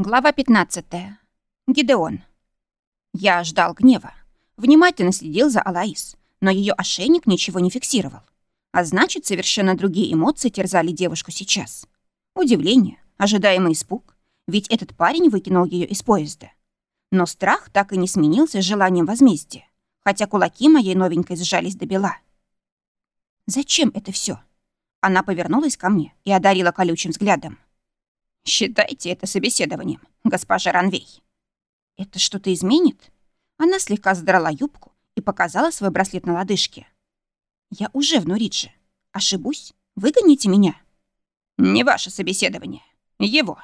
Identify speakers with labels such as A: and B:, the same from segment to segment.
A: Глава 15. Гидеон. Я ждал гнева. Внимательно следил за Алаис, но ее ошейник ничего не фиксировал. А значит, совершенно другие эмоции терзали девушку сейчас. Удивление, ожидаемый испуг, ведь этот парень выкинул ее из поезда. Но страх так и не сменился желанием возмездия, хотя кулаки моей новенькой сжались до бела. «Зачем это все? Она повернулась ко мне и одарила колючим взглядом. Считайте это собеседованием, госпожа Ранвей. Это что-то изменит? Она слегка задрала юбку и показала свой браслет на лодыжке. Я уже в Нуридже. Ошибусь? Выгоните меня? Не ваше собеседование. Его.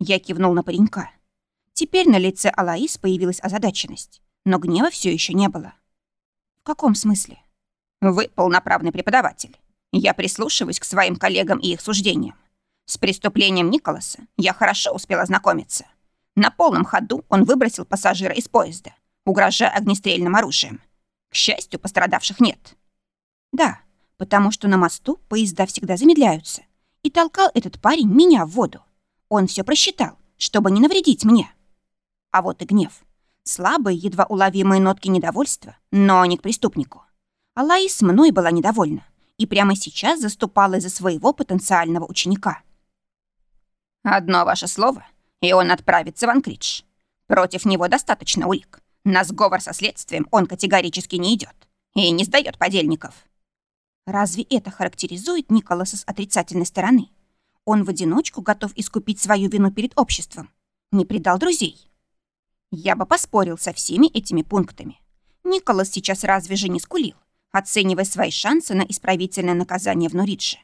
A: Я кивнул на паренька. Теперь на лице Алаис появилась озадаченность, но гнева все еще не было. В каком смысле? Вы полноправный преподаватель. Я прислушиваюсь к своим коллегам и их суждениям. С преступлением Николаса я хорошо успел ознакомиться. На полном ходу он выбросил пассажира из поезда, угрожая огнестрельным оружием. К счастью, пострадавших нет. Да, потому что на мосту поезда всегда замедляются. И толкал этот парень меня в воду. Он все просчитал, чтобы не навредить мне. А вот и гнев. Слабые, едва уловимые нотки недовольства, но не к преступнику. А Лаис мной была недовольна и прямо сейчас заступала за своего потенциального ученика. Одно ваше слово, и он отправится в Анкридж. Против него достаточно улик. На сговор со следствием он категорически не идет и не сдает подельников. Разве это характеризует Николаса с отрицательной стороны? Он в одиночку готов искупить свою вину перед обществом. Не предал друзей. Я бы поспорил со всеми этими пунктами. Николас сейчас разве же не скулил, оценивая свои шансы на исправительное наказание в Норидже.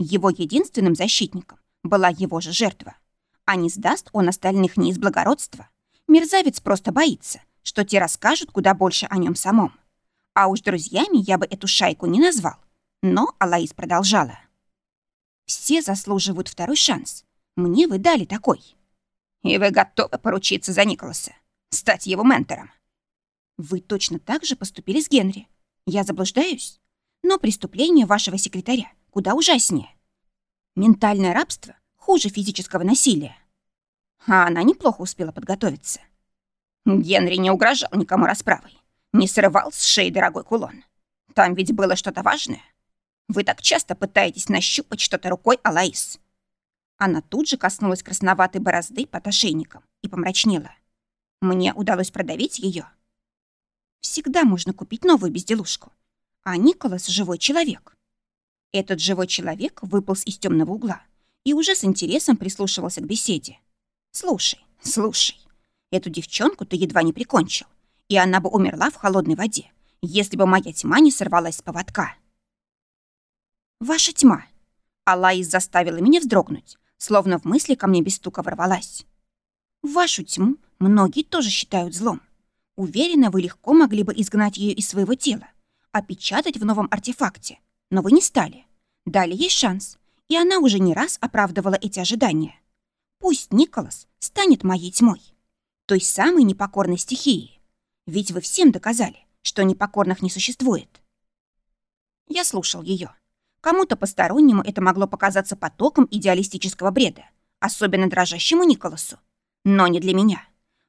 A: Его единственным защитником была его же жертва. А не сдаст он остальных не из благородства. Мерзавец просто боится, что те расскажут куда больше о нем самом. А уж друзьями я бы эту шайку не назвал. Но Алаис продолжала. «Все заслуживают второй шанс. Мне вы дали такой. И вы готовы поручиться за Николаса, стать его ментором. Вы точно так же поступили с Генри. Я заблуждаюсь? Но преступление вашего секретаря куда ужаснее. Ментальное рабство хуже физического насилия. А она неплохо успела подготовиться. Генри не угрожал никому расправой, не срывал с шеи дорогой кулон. Там ведь было что-то важное. Вы так часто пытаетесь нащупать что-то рукой Алаис. Она тут же коснулась красноватой борозды под ошейником и помрачнела. Мне удалось продавить ее. Всегда можно купить новую безделушку. А Николас — живой человек. Этот живой человек выполз из темного угла и уже с интересом прислушивался к беседе. «Слушай, слушай, эту девчонку ты едва не прикончил, и она бы умерла в холодной воде, если бы моя тьма не сорвалась с поводка». «Ваша тьма!» Алаис заставила меня вздрогнуть, словно в мысли ко мне без стука ворвалась. «Вашу тьму многие тоже считают злом. Уверена, вы легко могли бы изгнать ее из своего тела, опечатать в новом артефакте, но вы не стали. Дали ей шанс, и она уже не раз оправдывала эти ожидания. Пусть Николас станет моей тьмой, той самой непокорной стихией. Ведь вы всем доказали, что непокорных не существует. Я слушал ее. Кому-то постороннему это могло показаться потоком идеалистического бреда, особенно дрожащему Николасу. Но не для меня.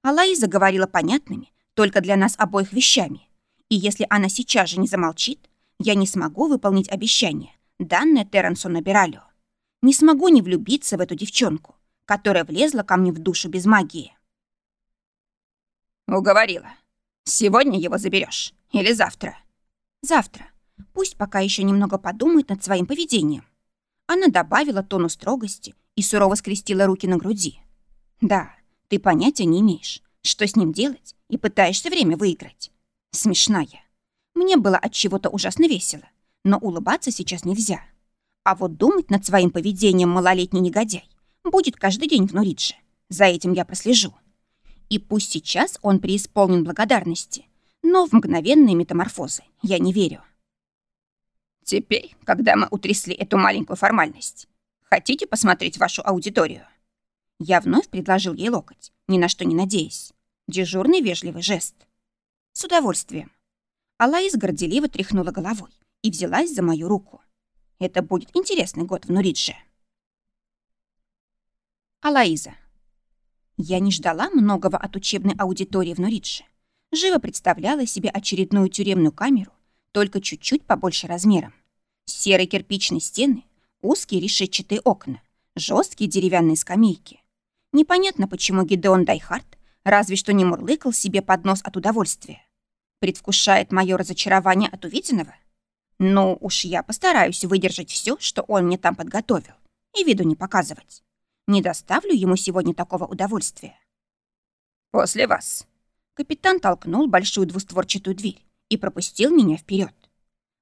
A: Алаиза говорила понятными, только для нас обоих вещами. И если она сейчас же не замолчит, я не смогу выполнить обещание, данное Терренсу Набиралю. Не смогу не влюбиться в эту девчонку, которая влезла ко мне в душу без магии. Уговорила. Сегодня его заберешь или завтра? Завтра. Пусть пока еще немного подумает над своим поведением. Она добавила тону строгости и сурово скрестила руки на груди. Да, ты понятия не имеешь, что с ним делать, и пытаешься время выиграть. Смешная. Мне было от чего-то ужасно весело, но улыбаться сейчас нельзя. А вот думать над своим поведением малолетний негодяй будет каждый день в Нуридже. За этим я прослежу. И пусть сейчас он преисполнен благодарности, но в мгновенные метаморфозы я не верю. Теперь, когда мы утрясли эту маленькую формальность, хотите посмотреть вашу аудиторию? Я вновь предложил ей локоть, ни на что не надеясь. Дежурный вежливый жест. С удовольствием. Алаис горделиво тряхнула головой и взялась за мою руку. Это будет интересный год в Норидже. Алаиза. Я не ждала многого от учебной аудитории в Норидже. Живо представляла себе очередную тюремную камеру, только чуть-чуть побольше размером. Серые кирпичные стены, узкие решетчатые окна, жесткие деревянные скамейки. Непонятно, почему Гидеон Дайхард разве что не мурлыкал себе под нос от удовольствия. Предвкушает мое разочарование от увиденного? Ну, уж я постараюсь выдержать все, что он мне там подготовил, и виду не показывать. Не доставлю ему сегодня такого удовольствия. «После вас». Капитан толкнул большую двустворчатую дверь и пропустил меня вперед.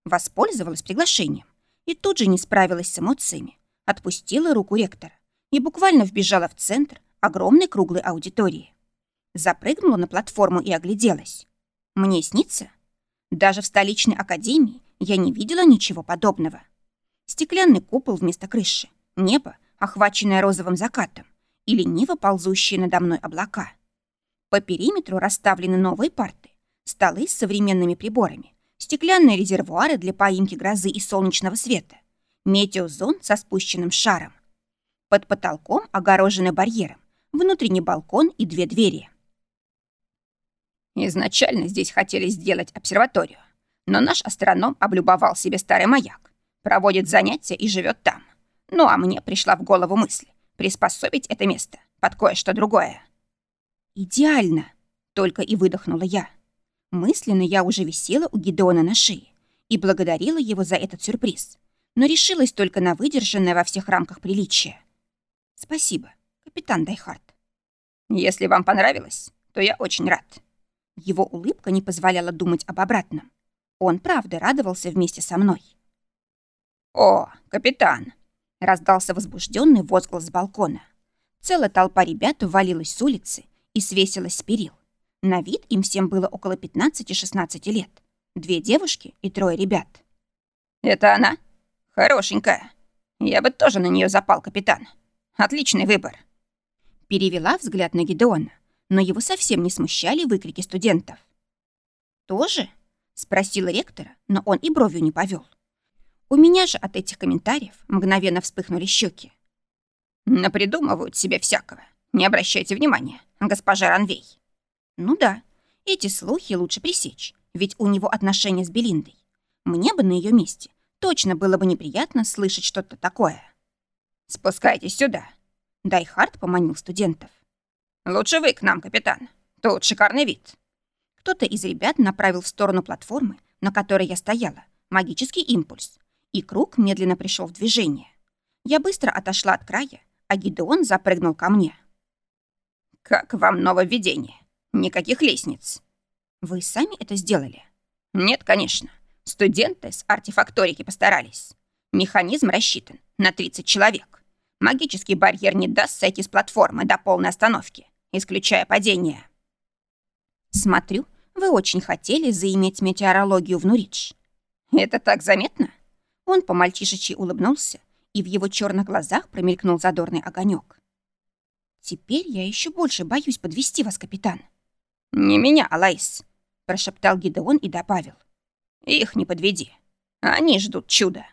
A: Воспользовалась приглашением и тут же не справилась с эмоциями, отпустила руку ректора и буквально вбежала в центр огромной круглой аудитории. Запрыгнула на платформу и огляделась. Мне снится? Даже в столичной академии я не видела ничего подобного. Стеклянный купол вместо крыши, небо, охваченное розовым закатом, и лениво ползущие надо мной облака. По периметру расставлены новые парты, столы с современными приборами, стеклянные резервуары для поимки грозы и солнечного света, метеозон со спущенным шаром. Под потолком огорожены барьером, внутренний балкон и две двери. Изначально здесь хотели сделать обсерваторию, но наш астроном облюбовал себе старый маяк, проводит занятия и живет там. Ну а мне пришла в голову мысль приспособить это место под кое-что другое. «Идеально!» — только и выдохнула я. Мысленно я уже висела у Гидеона на шее и благодарила его за этот сюрприз, но решилась только на выдержанное во всех рамках приличия. «Спасибо, капитан Дайхард». «Если вам понравилось, то я очень рад». Его улыбка не позволяла думать об обратном. Он правда радовался вместе со мной. «О, капитан!» — раздался возбужденный возглас с балкона. Целая толпа ребят ввалилась с улицы и свесилась с перил. На вид им всем было около 15-16 лет. Две девушки и трое ребят. «Это она? Хорошенькая. Я бы тоже на нее запал, капитан. Отличный выбор». Перевела взгляд на Гидеона, но его совсем не смущали выкрики студентов. «Тоже?» Спросила ректора, но он и бровью не повел. У меня же от этих комментариев мгновенно вспыхнули щеки. Напридумывают себе всякого. Не обращайте внимания, госпожа Ранвей. Ну да, эти слухи лучше пресечь, ведь у него отношения с Белиндой. Мне бы на ее месте точно было бы неприятно слышать что-то такое. Спускайтесь сюда. Дайхард поманил студентов. Лучше вы к нам, капитан. Тут шикарный вид. Кто-то из ребят направил в сторону платформы, на которой я стояла, магический импульс, и круг медленно пришел в движение. Я быстро отошла от края, а Гидеон запрыгнул ко мне. «Как вам нововведение? Никаких лестниц». «Вы сами это сделали?» «Нет, конечно. Студенты с артефакторики постарались. Механизм рассчитан на 30 человек. Магический барьер не даст сойти с платформы до полной остановки, исключая падение». Смотрю, вы очень хотели заиметь метеорологию в Нуридж. Это так заметно? Он по-мальчишечи улыбнулся, и в его черных глазах промелькнул задорный огонек. Теперь я еще больше боюсь подвести вас, капитан. Не меня, Алайс, прошептал Гидеон и добавил. Их не подведи. Они ждут чуда.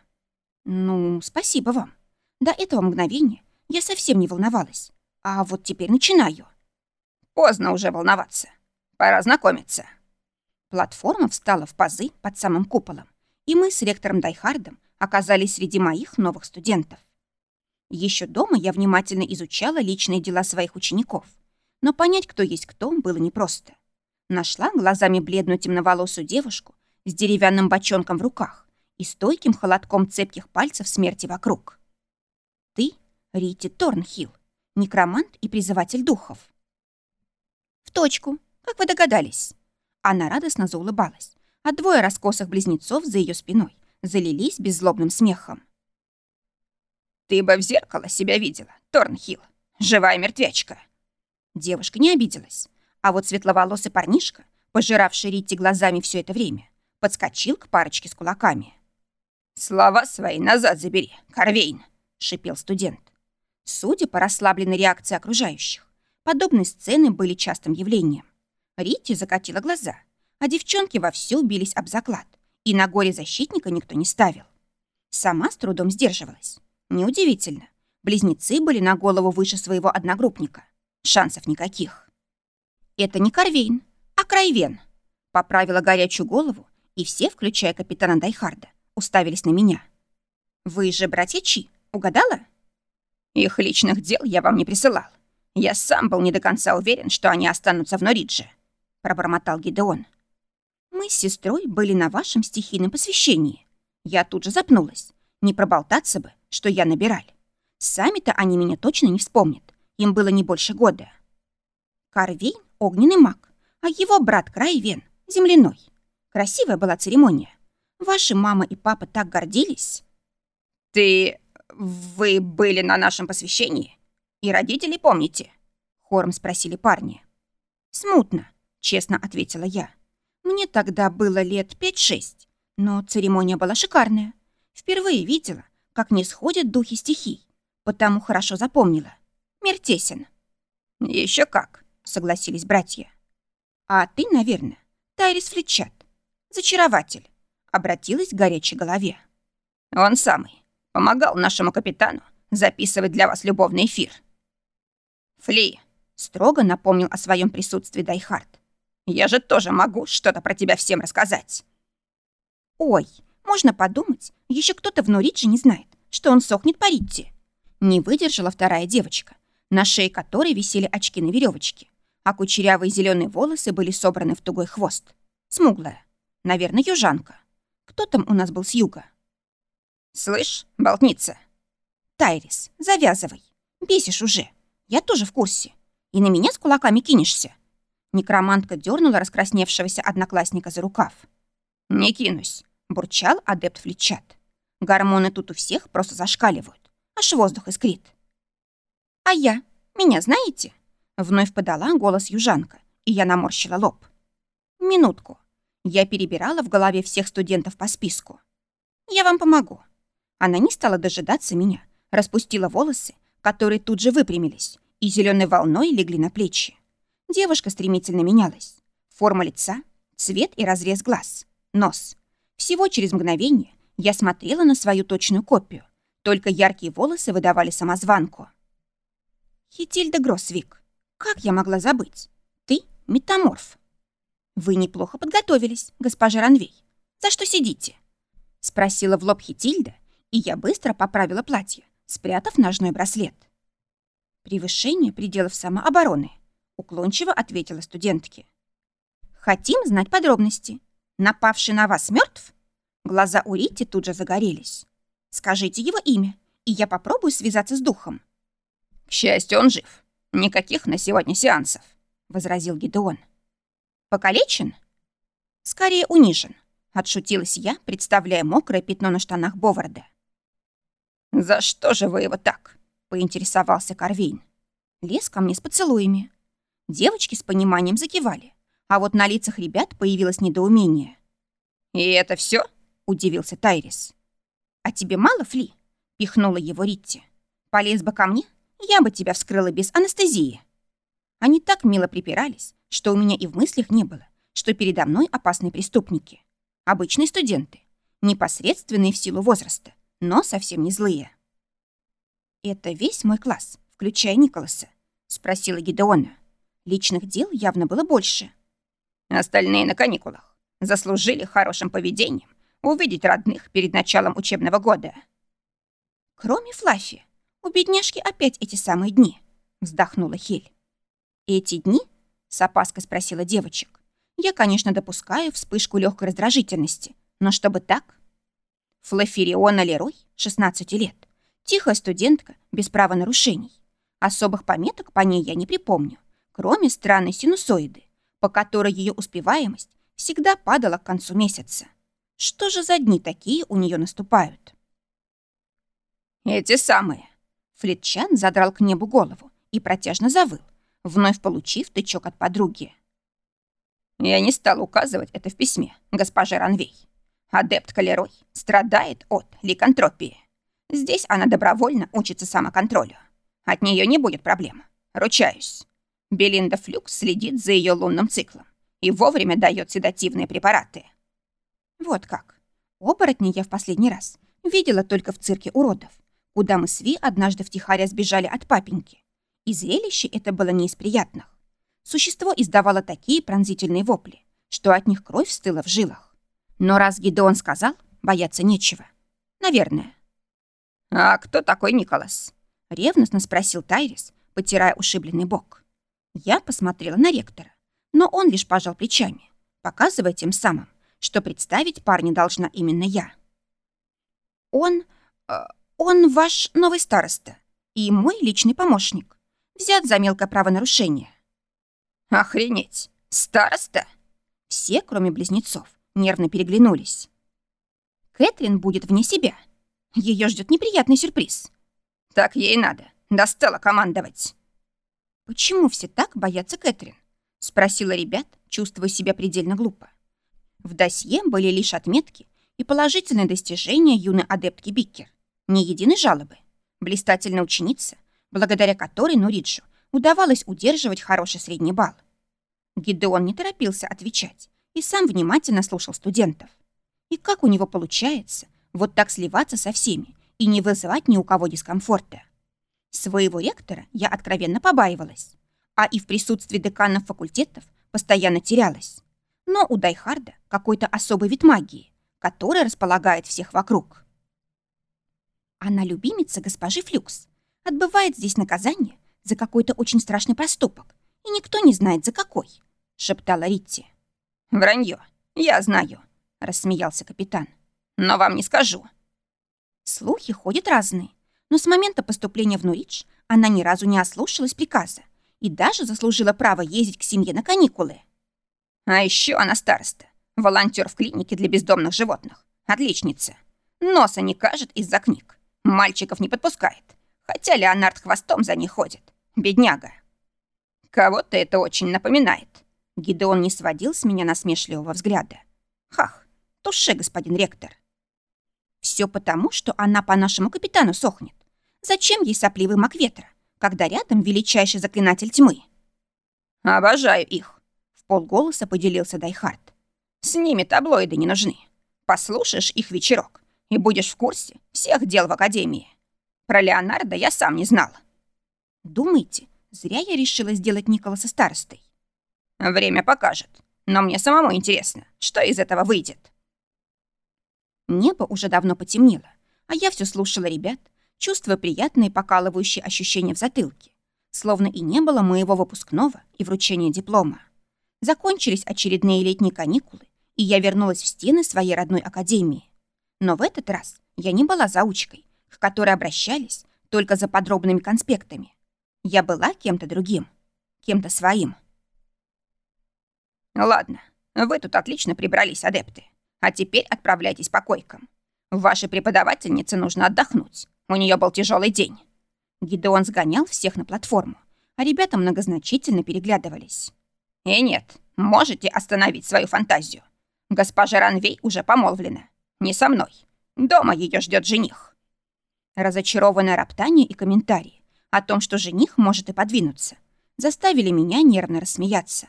A: Ну, спасибо вам. До этого мгновения я совсем не волновалась. А вот теперь начинаю. Поздно уже волноваться. Пора знакомиться». Платформа встала в пазы под самым куполом, и мы с ректором Дайхардом оказались среди моих новых студентов. Еще дома я внимательно изучала личные дела своих учеников, но понять, кто есть кто, было непросто. Нашла глазами бледную темноволосую девушку с деревянным бочонком в руках и стойким холодком цепких пальцев смерти вокруг. «Ты — Рити Торнхилл, некромант и призыватель духов». «В точку», как вы догадались?» Она радостно заулыбалась, а двое раскосых близнецов за ее спиной залились беззлобным смехом. «Ты бы в зеркало себя видела, Торнхилл, живая мертвячка!» Девушка не обиделась, а вот светловолосый парнишка, пожиравший Ритти глазами все это время, подскочил к парочке с кулаками. «Слова свои назад забери, Карвейн!» — шипел студент. Судя по расслабленной реакции окружающих, подобные сцены были частым явлением. Рити закатила глаза, а девчонки вовсю бились об заклад, и на горе защитника никто не ставил. Сама с трудом сдерживалась. Неудивительно. Близнецы были на голову выше своего одногруппника. шансов никаких. Это не Корвейн, а Крайвен. Поправила горячую голову, и все, включая капитана Дайхарда, уставились на меня. Вы же братья Чи, угадала? Их личных дел я вам не присылал. Я сам был не до конца уверен, что они останутся в Норидже, пробормотал Гидеон. Мы с сестрой были на вашем стихийном посвящении. Я тут же запнулась. Не проболтаться бы, что я набираль. Сами-то они меня точно не вспомнят. Им было не больше года. Карвейн — огненный маг, а его брат Крайвен — земляной. Красивая была церемония. Ваши мама и папа так гордились. «Ты... вы были на нашем посвящении? И родителей помните?» Хором спросили парни. «Смутно», — честно ответила я. «Мне тогда было лет пять-шесть, но церемония была шикарная. Впервые видела, как не сходят духи стихий, потому хорошо запомнила. Мир тесен». «Еще как», — согласились братья. «А ты, наверное, Тайрис Флетчат, зачарователь», — обратилась к горячей голове. «Он самый. Помогал нашему капитану записывать для вас любовный эфир». «Фли», — строго напомнил о своем присутствии Дайхард. «Я же тоже могу что-то про тебя всем рассказать». «Ой, можно подумать, еще кто-то в Норидже не знает, что он сохнет по Ритте». Не выдержала вторая девочка, на шее которой висели очки на веревочке, а кучерявые зеленые волосы были собраны в тугой хвост. Смуглая. Наверное, южанка. Кто там у нас был с юга? «Слышь, болтница!» «Тайрис, завязывай. Бесишь уже. Я тоже в курсе. И на меня с кулаками кинешься». Некромантка дернула раскрасневшегося одноклассника за рукав. «Не кинусь», — бурчал адепт Флетчат. «Гормоны тут у всех просто зашкаливают. Аж воздух искрит». «А я? Меня знаете?» Вновь подала голос южанка, и я наморщила лоб. «Минутку». Я перебирала в голове всех студентов по списку. «Я вам помогу. Она не стала дожидаться меня, распустила волосы, которые тут же выпрямились, и зеленой волной легли на плечи. Девушка стремительно менялась. Форма лица, цвет и разрез глаз, нос. Всего через мгновение я смотрела на свою точную копию, только яркие волосы выдавали самозванку. «Хитильда Гроссвик, как я могла забыть? Ты — метаморф». «Вы неплохо подготовились, госпожа Ранвей. За что сидите?» — спросила в лоб Хитильда, и я быстро поправила платье, спрятав ножной браслет. «Превышение пределов самообороны», — уклончиво ответила студентке. «Хотим знать подробности. Напавший на вас мертв? Глаза у Рити тут же загорелись. «Скажите его имя, и я попробую связаться с духом».
B: «К счастью, он жив. Никаких на сегодня сеансов», — возразил Гидеон.
A: «Покалечен?» «Скорее унижен», — отшутилась я, представляя мокрое пятно на штанах Боварда.
B: «За что же вы его так?» — поинтересовался Корвейн.
A: Лез ко мне с поцелуями. Девочки с пониманием закивали, а вот на лицах ребят появилось недоумение.
B: «И это все? удивился Тайрис.
A: «А тебе мало, Фли?» — пихнула его Ритти. «Полез бы ко мне, я бы тебя вскрыла без анестезии». Они так мило припирались, что у меня и в мыслях не было, что передо мной опасные преступники. Обычные студенты, непосредственные в силу возраста, но совсем не злые. «Это весь мой класс, включая Николаса?» — спросила Гидеона. Личных дел явно было больше.
B: «Остальные на каникулах. Заслужили хорошим поведением увидеть родных перед началом учебного года».
A: «Кроме Флаффи, у бедняжки опять эти самые дни», — вздохнула Хель. «Эти дни?» — с опаской спросила девочек. «Я, конечно, допускаю вспышку легкой раздражительности, но чтобы так?» Флафириона Лерой, 16 лет. Тихая студентка, без права нарушений. Особых пометок по ней я не припомню, кроме странной синусоиды, по которой ее успеваемость всегда падала к концу месяца. Что же за дни такие у нее наступают?
B: «Эти самые!»
A: Флетчан задрал к небу голову и протяжно завыл, вновь получив тычок от подруги.
B: «Я не стал указывать это в письме, госпожа Ранвей. Адепт Калерой страдает от ликантропии. Здесь она добровольно учится самоконтролю. От нее не будет проблем. Ручаюсь. Белинда Флюкс следит за ее лунным циклом и вовремя дает седативные препараты.
A: Вот как. Оборотни я в последний раз видела только в цирке уродов, куда мы с Ви однажды втихаря сбежали от папеньки. И зрелище это было не из приятных. Существо издавало такие пронзительные вопли, что от них кровь стыла в жилах. Но раз Гидеон сказал, бояться нечего. Наверное.
B: «А кто такой Николас?»
A: — ревностно спросил Тайрис, потирая ушибленный бок. Я посмотрела на ректора, но он лишь пожал плечами, показывая тем самым, что представить парня должна именно я. «Он... Э, он ваш новый староста и мой личный помощник. Взят за мелкое правонарушение».
B: «Охренеть! Староста?»
A: Все, кроме близнецов, нервно переглянулись. Кэтрин будет вне себя. Ее ждет неприятный сюрприз.
B: Так ей надо. Достало командовать.
A: Почему все так боятся Кэтрин? Спросила ребят, чувствуя себя предельно глупо. В досье были лишь отметки и положительные достижения юной адептки Биккер. Ни единой жалобы. Блистательная ученица, благодаря которой Нуриджу удавалось удерживать хороший средний балл. Гидеон не торопился отвечать и сам внимательно слушал студентов. И как у него получается вот так сливаться со всеми и не вызывать ни у кого дискомфорта? Своего ректора я откровенно побаивалась, а и в присутствии деканов факультетов постоянно терялась. Но у Дайхарда какой-то особый вид магии, который располагает всех вокруг. Она любимица госпожи Флюкс, отбывает здесь наказание за какой-то очень страшный проступок, и никто не знает, за какой, — шептала Ритти.
B: «Вранье, я знаю», — рассмеялся капитан. «Но вам не скажу».
A: Слухи ходят разные, но с момента поступления в Нуридж она ни разу не ослушалась приказа и даже заслужила право ездить к семье на каникулы.
B: А еще она староста, волонтер в клинике для бездомных животных, отличница. Носа не кажет из-за книг, мальчиков не подпускает, хотя Леонард хвостом за ней ходит, бедняга. Кого-то это очень напоминает.
A: Гидеон не сводил с меня насмешливого взгляда. Хах, туше, господин ректор. Все потому, что она по нашему капитану сохнет. Зачем ей сопливый маг ветра, когда рядом величайший заклинатель тьмы?
B: Обожаю их,
A: в полголоса поделился Дайхард.
B: С ними таблоиды не нужны. Послушаешь их вечерок и будешь в курсе всех дел в Академии. Про Леонардо я сам не знал.
A: Думаете, зря я решила сделать Николаса старостой?
B: Время покажет. Но мне самому интересно, что из этого выйдет.
A: Небо уже давно потемнело, а я все слушала ребят, чувствуя приятные покалывающие ощущения в затылке, словно и не было моего выпускного и вручения диплома. Закончились очередные летние каникулы, и я вернулась в стены своей родной академии. Но в этот раз я не была заучкой, к которой обращались только за подробными конспектами. Я была кем-то другим, кем-то своим.
B: Ладно, вы тут отлично прибрались, адепты. А теперь отправляйтесь по койкам. Вашей преподавательнице нужно отдохнуть. У нее был тяжелый день».
A: Гидеон сгонял всех на платформу, а ребята многозначительно переглядывались.
B: «И нет, можете остановить свою фантазию. Госпожа Ранвей уже помолвлена. Не со мной. Дома ее ждет жених».
A: Разочарованное роптание и комментарии о том, что жених может и подвинуться, заставили меня нервно рассмеяться.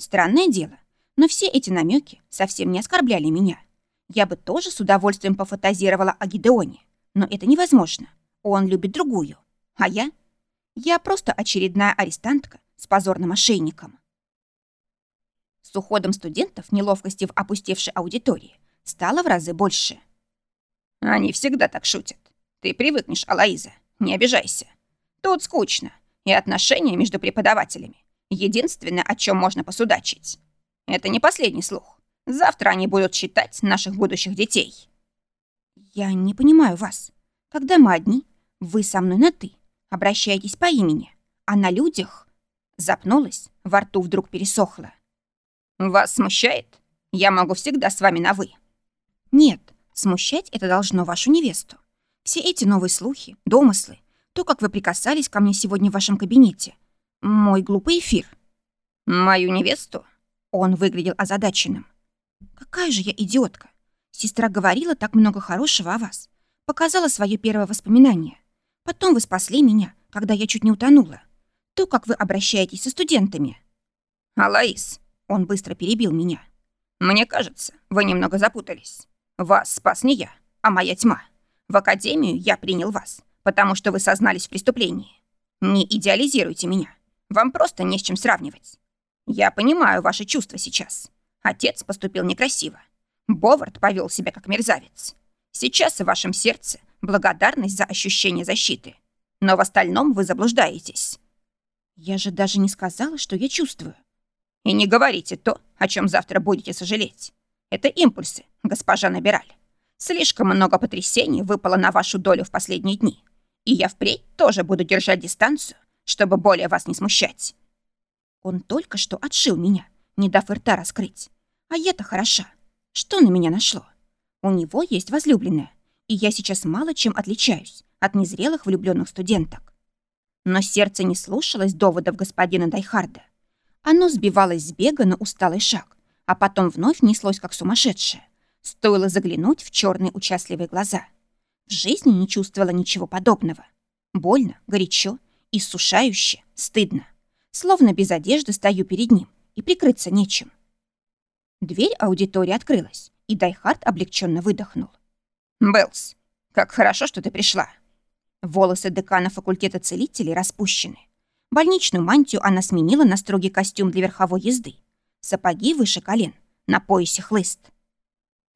A: Странное дело, но все эти намеки совсем не оскорбляли меня. Я бы тоже с удовольствием пофантазировала о Гидеоне, но это невозможно. Он любит другую. А я? Я просто очередная арестантка с позорным ошейником. С уходом студентов неловкости в опустевшей аудитории стало в разы больше.
B: Они всегда так шутят. Ты привыкнешь, Алаиза, не обижайся. Тут скучно, и отношения между преподавателями — единственное, о чем можно посудачить. Это не последний слух. Завтра они будут считать наших будущих детей.
A: Я не понимаю вас. Когда мы одни, вы со мной на «ты», обращаетесь по имени, а на людях... Запнулась, во рту вдруг пересохло.
B: Вас смущает? Я могу всегда с вами на «вы».
A: Нет, смущать это должно вашу невесту. Все эти новые слухи, домыслы, то, как вы прикасались ко мне сегодня в вашем кабинете. Мой глупый эфир.
B: Мою невесту?
A: Он выглядел озадаченным. «Какая же я идиотка! Сестра говорила так много хорошего о вас. Показала свое первое воспоминание. Потом вы спасли меня, когда я чуть не утонула. То, как вы обращаетесь со студентами».
B: «Алаис», — он быстро перебил меня. «Мне кажется, вы немного запутались. Вас спас не я, а моя тьма. В академию я принял вас, потому что вы сознались в преступлении. Не идеализируйте меня. Вам просто не с чем сравнивать. Я понимаю ваши чувства сейчас. Отец поступил некрасиво. Бовард повел себя как мерзавец. Сейчас в вашем сердце благодарность за ощущение защиты. Но в остальном вы заблуждаетесь.
A: Я же даже не сказала, что я чувствую.
B: И не говорите то, о чем завтра будете сожалеть. Это импульсы, госпожа Набираль. Слишком много потрясений выпало на вашу долю в последние дни. И я впредь тоже буду держать дистанцию, чтобы более вас не смущать.
A: Он только что отшил меня, не дав рта раскрыть. А я-то хороша. Что на меня нашло? У него есть возлюбленная, и я сейчас мало чем отличаюсь от незрелых влюбленных студенток. Но сердце не слушалось доводов господина Дайхарда. Оно сбивалось с бега на усталый шаг, а потом вновь неслось как сумасшедшее. Стоило заглянуть в черные участливые глаза. В жизни не чувствовала ничего подобного. Больно, горячо, иссушающе, стыдно. Словно без одежды стою перед ним, и прикрыться нечем. Дверь аудитории открылась, и Дайхард облегченно выдохнул.
B: «Беллс, как хорошо, что ты пришла».
A: Волосы декана факультета целителей распущены. Больничную мантию она сменила на строгий костюм для верховой езды. Сапоги выше колен, на поясе хлыст.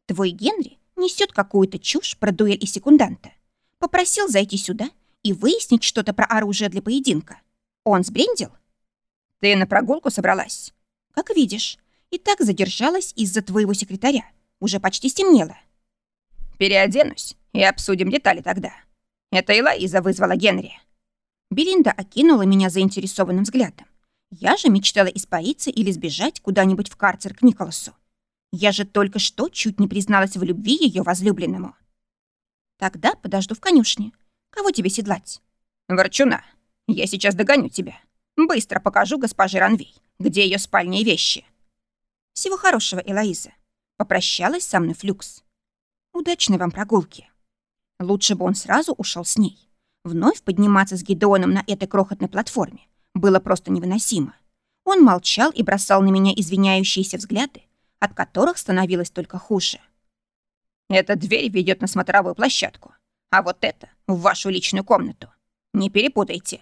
A: Твой Генри несет какую-то чушь про дуэль и секунданта. Попросил зайти сюда и выяснить что-то про оружие для поединка. Он сбрендил?
B: Ты на прогулку собралась?
A: Как видишь. И так задержалась из-за твоего секретаря. Уже почти стемнело.
B: Переоденусь и обсудим детали тогда. Это Элоиза вызвала Генри.
A: Белинда окинула меня заинтересованным взглядом. Я же мечтала испариться или сбежать куда-нибудь в карцер к Николасу. Я же только что чуть не призналась в любви ее возлюбленному. Тогда подожду в конюшне. Кого тебе седлать?
B: Ворчуна, я сейчас догоню тебя. Быстро покажу госпоже Ранвей, где ее спальня и вещи.
A: Всего хорошего, Элоиза. Попрощалась со мной Флюкс. Удачной вам прогулки. Лучше бы он сразу ушел с ней. Вновь подниматься с Гидеоном на этой крохотной платформе было просто невыносимо. Он молчал и бросал на меня извиняющиеся взгляды, от которых становилось только хуже.
B: «Эта дверь ведет на смотровую площадку, а вот это — в вашу личную комнату. Не перепутайте».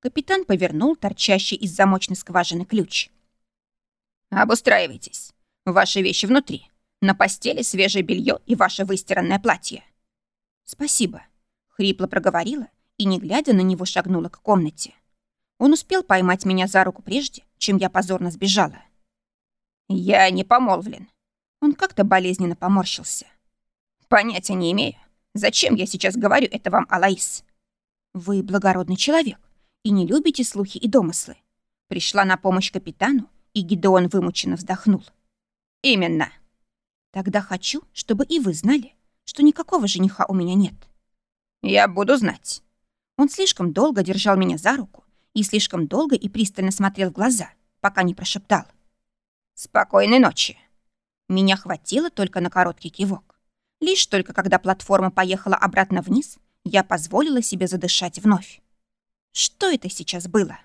A: Капитан повернул торчащий из замочной скважины ключ.
B: «Обустраивайтесь. Ваши вещи внутри. На постели свежее белье и ваше выстиранное платье».
A: «Спасибо», — хрипло проговорила и, не глядя на него, шагнула к комнате. Он успел поймать меня за руку прежде, чем я позорно сбежала.
B: «Я не помолвлен».
A: Он как-то болезненно поморщился.
B: «Понятия не имею. Зачем я сейчас говорю это вам, Алаис?»
A: «Вы благородный человек и не любите слухи и домыслы». Пришла на помощь капитану, и Гидеон вымученно вздохнул.
B: «Именно».
A: «Тогда хочу, чтобы и вы знали, что никакого жениха у меня нет».
B: «Я буду знать».
A: Он слишком долго держал меня за руку и слишком долго и пристально смотрел в глаза, пока не прошептал.
B: «Спокойной ночи».
A: Меня хватило только на короткий кивок. Лишь только когда платформа поехала обратно вниз, я позволила себе задышать вновь. Что это сейчас было?